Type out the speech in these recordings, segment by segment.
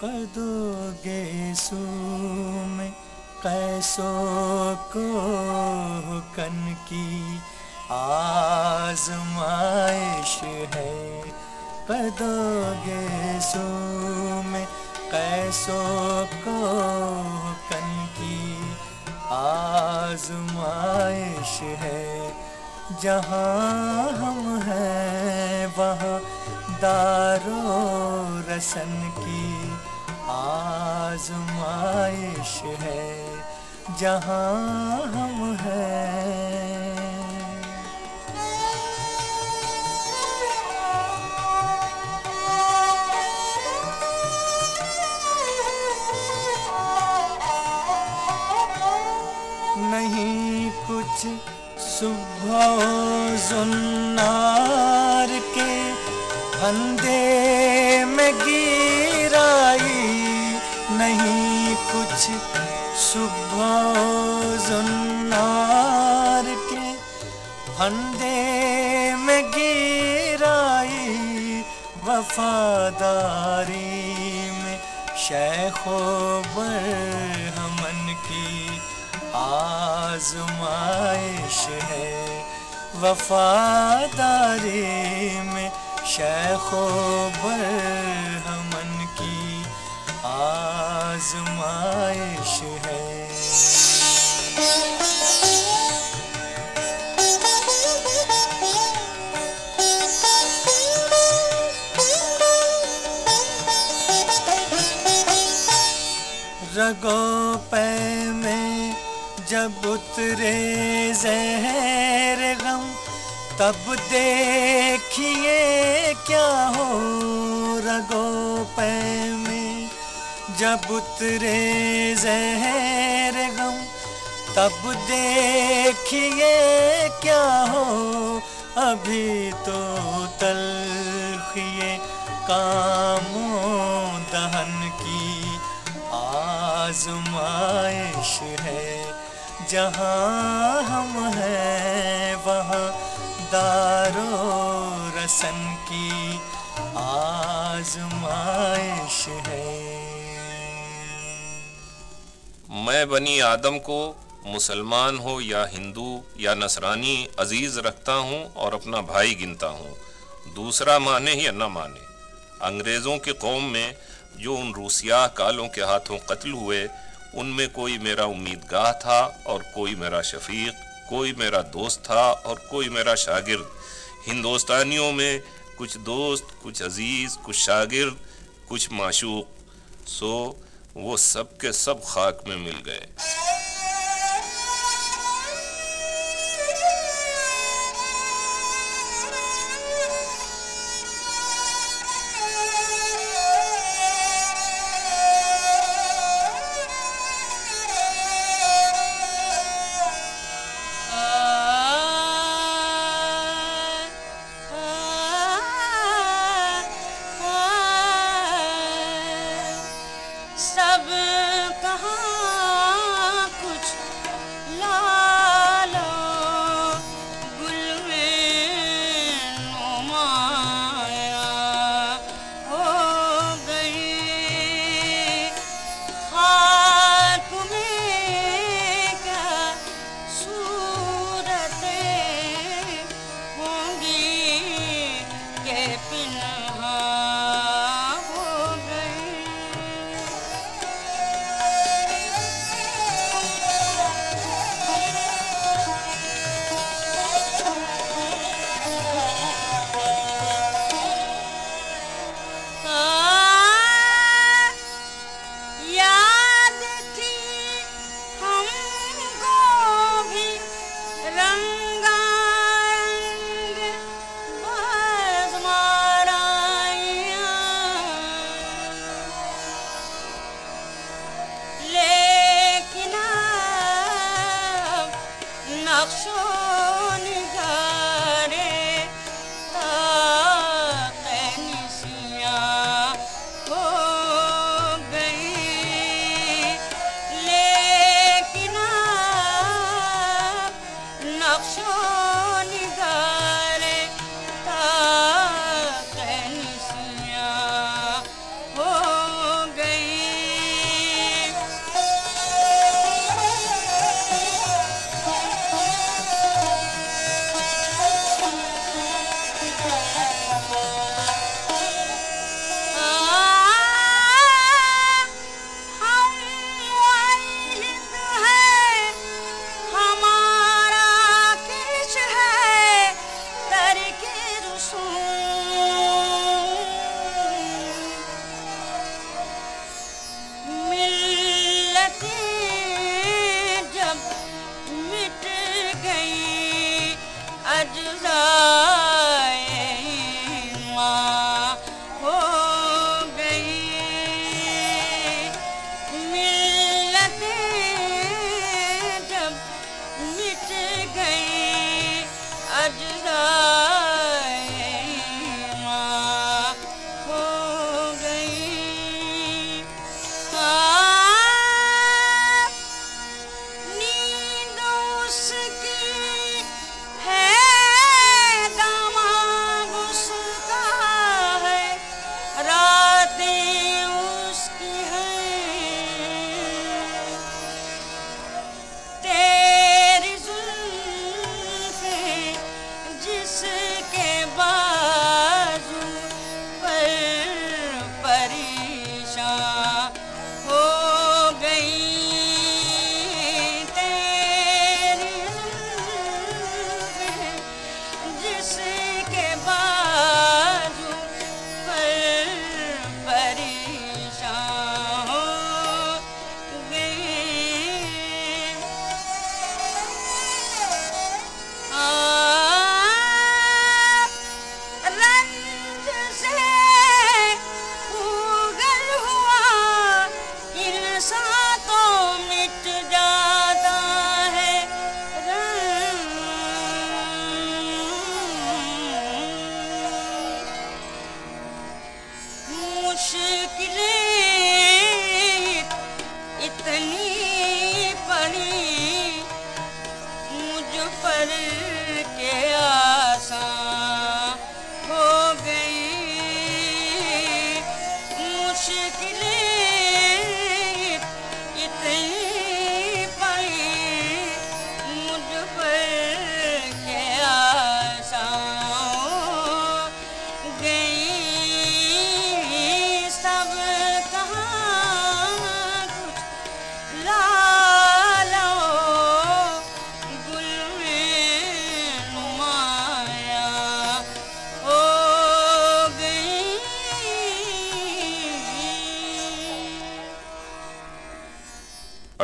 قدو گے سو میں کیسو کو کن کی آزمائش ہے۔ قدو گے سو میں کیسو کو کن کی آزمائش ہے۔ جہاں ہم ہیں، وہاں دارو رسن کی آزمائش ہے جہاں ہم ہیں۔ وفاداری میں شیخ و برہمن کی آزمائش ہے وفاداری میں شیخ و برہمن کی آزمائش ہے رگو پہ میں جب اترے زہر غم، تب دیکھیے کیا ہو رگو پہ میں جب اترے زہر غم، تب دیکھیے کیا ہو ابھی تو تلخیے کاموں دہن آزمائش ہے۔ جہاں ہم ہیں، وہاں دارو رسن کی آزمائش ہے۔ میں بنی آدم کو مسلمان ہو یا ہندو یا نصرانی عزیز رکھتا ہوں اور اپنا بھائی گنتا ہوں۔ دوسرا مانے یا نہ مانے، انگریزوں کی قوم میں جو ان روسیہ کالوں کے ہاتھوں قتل ہوئے، ان میں کوئی میرا امیدگاہ تھا اور کوئی میرا شفیق، کوئی میرا دوست تھا اور کوئی میرا شاگرد۔ ہندوستانیوں میں کچھ دوست، کچھ عزیز، کچھ شاگرد، کچھ معشوق۔ سو وہ سب کے سب خاک میں مل گئے۔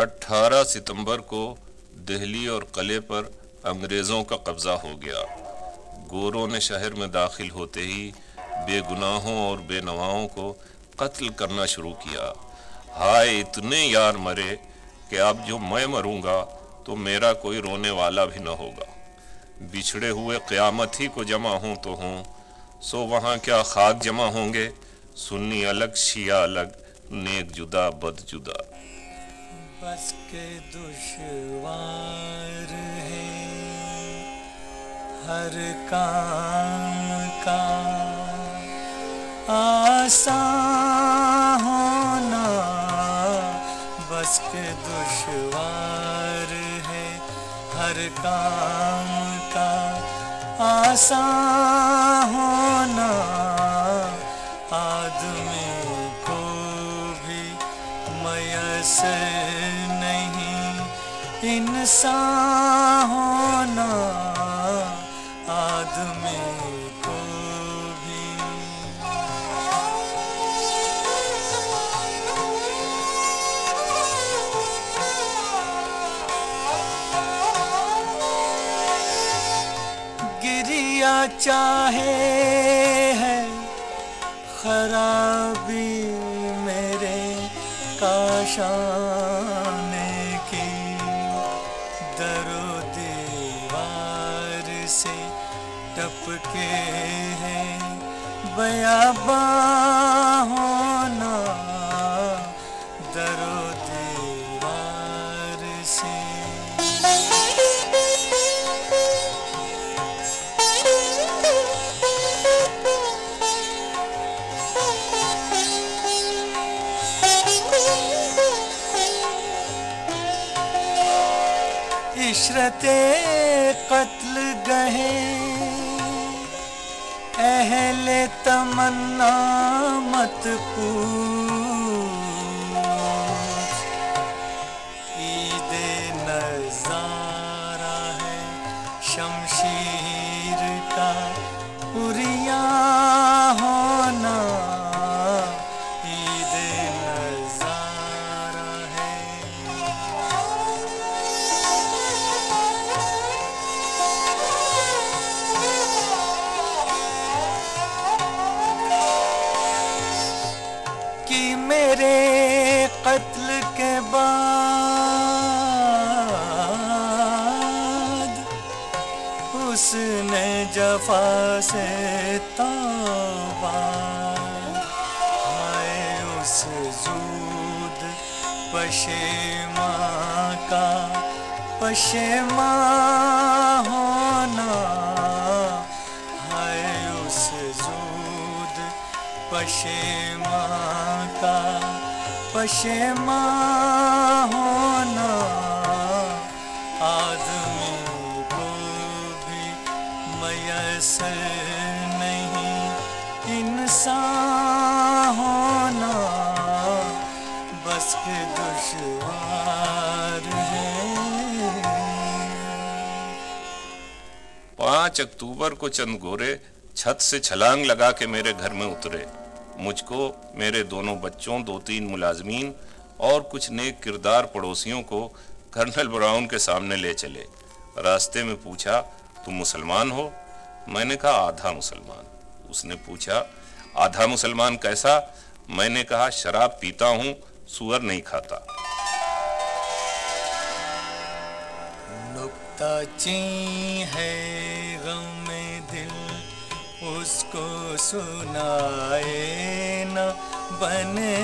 اٹھارہ ستمبر کو دہلی اور قلعے پر انگریزوں کا قبضہ ہو گیا۔ گوروں نے شہر میں داخل ہوتے ہی بے گناہوں اور بے نواؤں کو قتل کرنا شروع کیا۔ ہائے، اتنے یار مرے کہ اب جو میں مروں گا تو میرا کوئی رونے والا بھی نہ ہوگا۔ بچھڑے ہوئے قیامت ہی کو جمع ہوں تو ہوں۔ سو وہاں کیا خاک جمع ہوں گے؟ سنی الگ، شیعہ الگ، نیک جدا، بد جدا۔ بس کے دشوار ہے ہر کام کا آسان ہونا بس کے دشوار ہے ہر کام کا آسان ہونا آدمی کو بھی میسر انسان ہونا آدمی کو بھی گریا چاہے بابا تمنا مت پوچھ عید نظارہ ہے شمشیر کا پوریا پشیماں کا پشیماں ہونا ہے اس زود پشیماں کا پشیماں ہونا آدمی کو بھی میسر نہیں انسان پانچ اکتوبر کو چند گورے چھت سے چھلانگ لگا کے میرے گھر میں اترے۔ مجھ کو، میرے دونوں بچوں، دو تین ملازمین اور کچھ نیک کردار پڑوسیوں کو کرنل براؤن کے سامنے لے چلے۔ راستے میں پوچھا، تم مسلمان ہو؟ میں نے کہا، آدھا مسلمان اس نے پوچھا، آدھا مسلمان کیسا؟ میں نے کہا، شراب پیتا ہوں، سور نہیں کھاتا۔ نکتا چین ہے۔ اس کو سنائے نہ بنے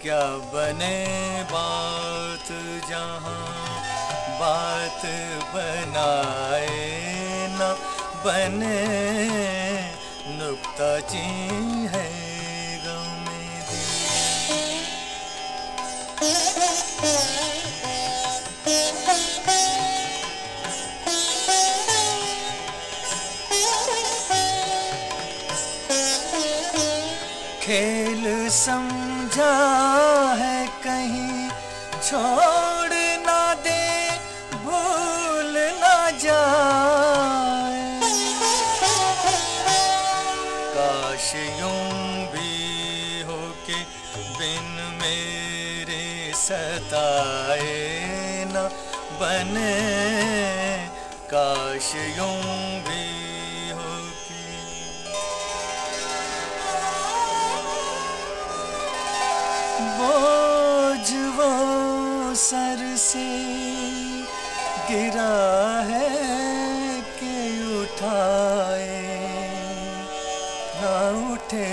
کیا بنے بات جہاں بات بنائے نہ بنے نکتہ چین ہے Yeah. سمجھا ہے کہیں چھوڑ نہ دے، بھول نہ جائے۔ کاش یوں بھی ہو کہ بن میرے ستائے نہ بنے۔ کاش یوں بھی اٹھے۔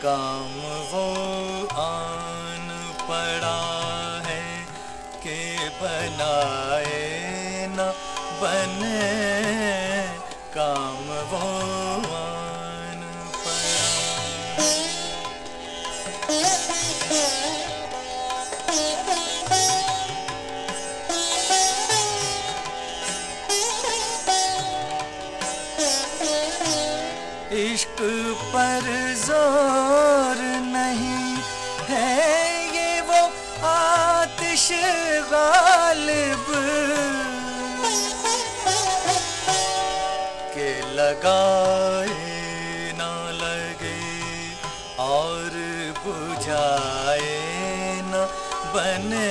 کام وہ غالب کہ لگائے نہ لگے اور بجھائے نہ بنے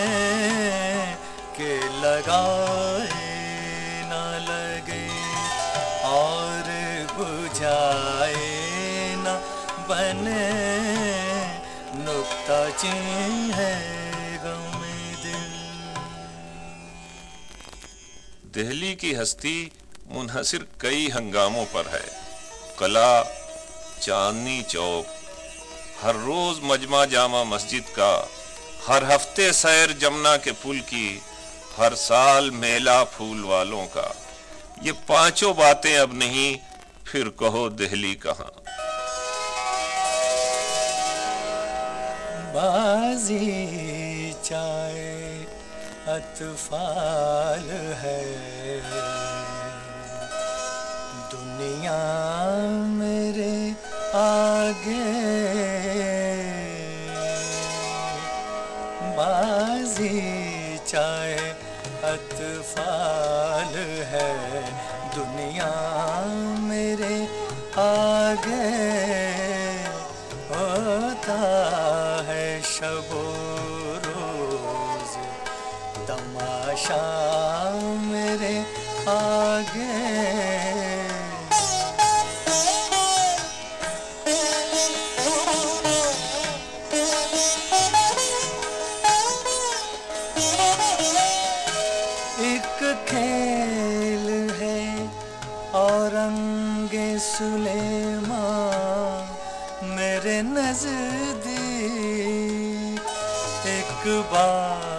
کہ لگائے نہ لگے اور بجھائے نہ بنے نکتہ چین ہے دہلی کی ہستی منحصر کئی ہنگاموں پر ہے۔ کلا، چاندنی چوک، ہر روز مجمع جامع مسجد کا، ہر ہفتے سیر جمنا کے پل کی، ہر سال میلہ پھول والوں کا۔ یہ پانچوں باتیں اب نہیں، پھر کہو دہلی کہاں۔ بازی چائے۔ اطفال ہے۔ دنیا میرے آگے۔ بازی چائے اطفال ہے۔ تماشا میرے آگے۔ ایک کھیل ہے اورنگ سلیمان میرے نزدیک۔ ایک بات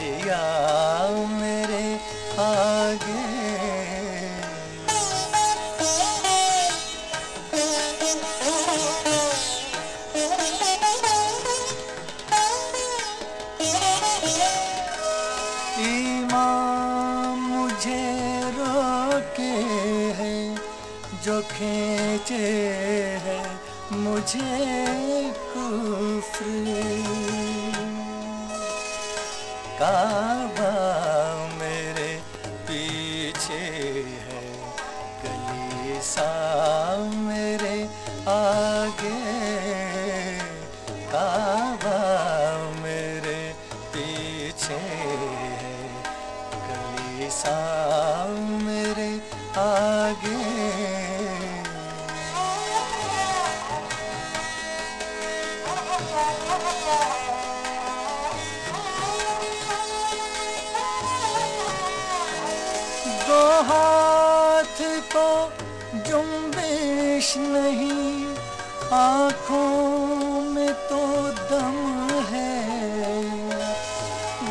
دریا میرے آگے۔ مجھے روکے جو کھینچے ہے مجھے کفر۔ کعبہ میرے پیچھے ہے گلی سا میرے آ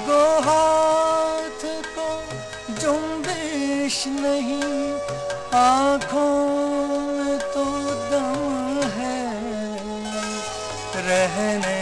گو ہاتھ کو جنبش نہیں آنکھوں میں تو دم ہے۔ رہنے